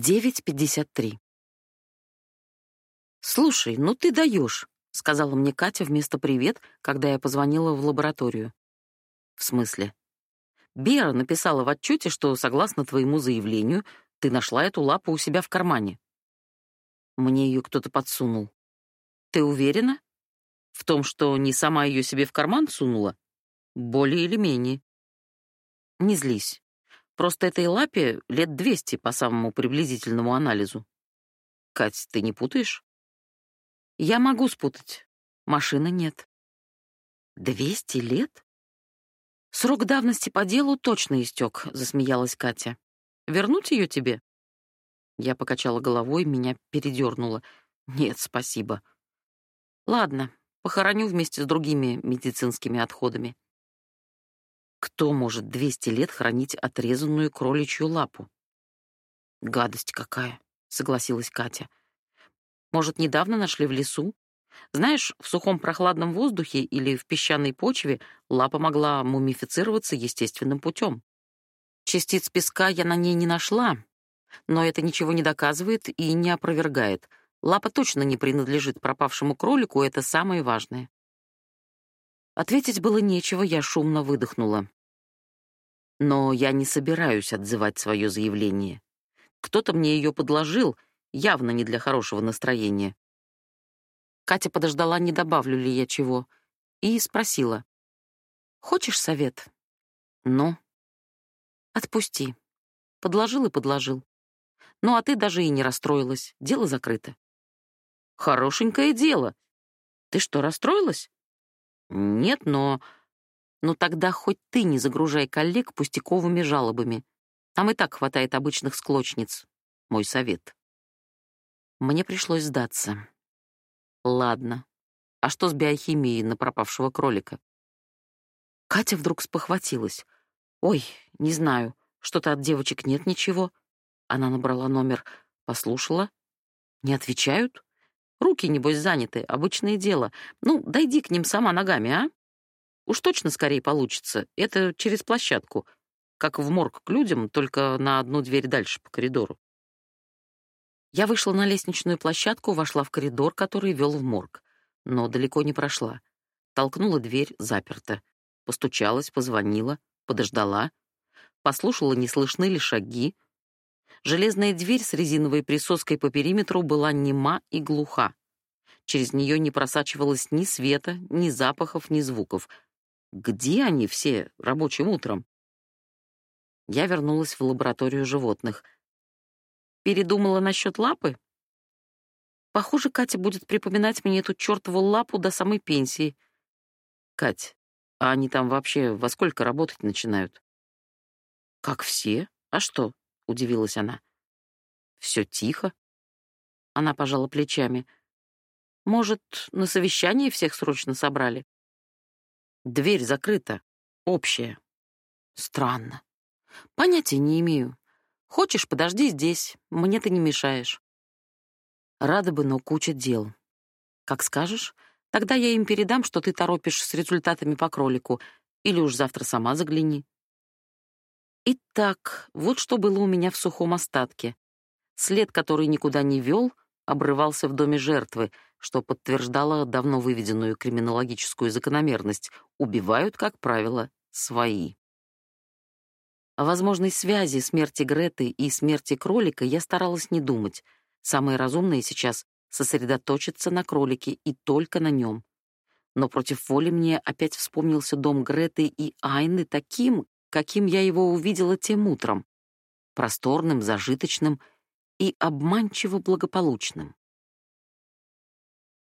9.53. «Слушай, ну ты даешь», — сказала мне Катя вместо «привет», когда я позвонила в лабораторию. «В смысле?» «Бера написала в отчете, что, согласно твоему заявлению, ты нашла эту лапу у себя в кармане». Мне ее кто-то подсунул. «Ты уверена?» «В том, что не сама ее себе в карман сунула?» «Более или менее». «Не злись. Просто этой лапе лет двести по самому приблизительному анализу. Кать, ты не путаешь? Я могу спутать. Машины нет. Двести лет? Срок давности по делу точно истек, засмеялась Катя. Вернуть ее тебе? Я покачала головой, меня передернуло. Нет, спасибо. Ладно, похороню вместе с другими медицинскими отходами. Кто может 200 лет хранить отрезанную кроличью лапу? Гадость какая, согласилась Катя. Может, недавно нашли в лесу? Знаешь, в сухом прохладном воздухе или в песчаной почве лапа могла мумифицироваться естественным путем. Частиц песка я на ней не нашла, но это ничего не доказывает и не опровергает. Лапа точно не принадлежит пропавшему кролику, это самое важное. Ответить было нечего, я шумно выдохнула. Но я не собираюсь отзывать свое заявление. Кто-то мне ее подложил, явно не для хорошего настроения. Катя подождала, не добавлю ли я чего, и спросила. «Хочешь совет?» «Ну?» «Отпусти». Подложил и подложил. Ну, а ты даже и не расстроилась. Дело закрыто. Хорошенькое дело. Ты что, расстроилась? Нет, но... Ну тогда хоть ты не загружай коллег пустяковыми жалобами. Там и так хватает обычных склочниц. Мой совет. Мне пришлось сдаться. Ладно. А что с биохимией на пропавшего кролика? Катя вдруг спохватилась. Ой, не знаю, что-то от девочек нет ничего. Она набрала номер, послушала. Не отвечают? Руки, небось, заняты, обычное дело. Ну, дойди к ним сама ногами, а? Уж точно скорее получится. Это через площадку. Как в морг к людям, только на одну дверь дальше по коридору. Я вышла на лестничную площадку, вошла в коридор, который вел в морг, но далеко не прошла. Толкнула дверь, заперта. Постучалась, позвонила, подождала. Послушала, не слышны ли шаги, Железная дверь с резиновой присоской по периметру была нема и глуха. Через нее не просачивалось ни света, ни запахов, ни звуков. Где они все рабочим утром? Я вернулась в лабораторию животных. Передумала насчет лапы? Похоже, Катя будет припоминать мне эту чертову лапу до самой пенсии. Кать, а они там вообще во сколько работать начинают? Как все? А что? Удивилась она. Все тихо. Она пожала плечами. Может, на совещание всех срочно собрали? Дверь закрыта, общая. Странно. Понятия не имею. Хочешь, подожди здесь, мне ты не мешаешь. Рада бы, но куча дел. Как скажешь, тогда я им передам, что ты торопишь с результатами по кролику, или уж завтра сама загляни. Итак, вот что было у меня в сухом остатке. След, который никуда не вел, обрывался в доме жертвы, что подтверждало давно выведенную криминологическую закономерность. Убивают, как правило, свои. О возможной связи смерти Греты и смерти кролика я старалась не думать. Самое разумное сейчас — сосредоточиться на кролике и только на нем. Но против воли мне опять вспомнился дом Греты и Айны таким, каким я его увидела тем утром, просторным, зажиточным и обманчиво благополучным.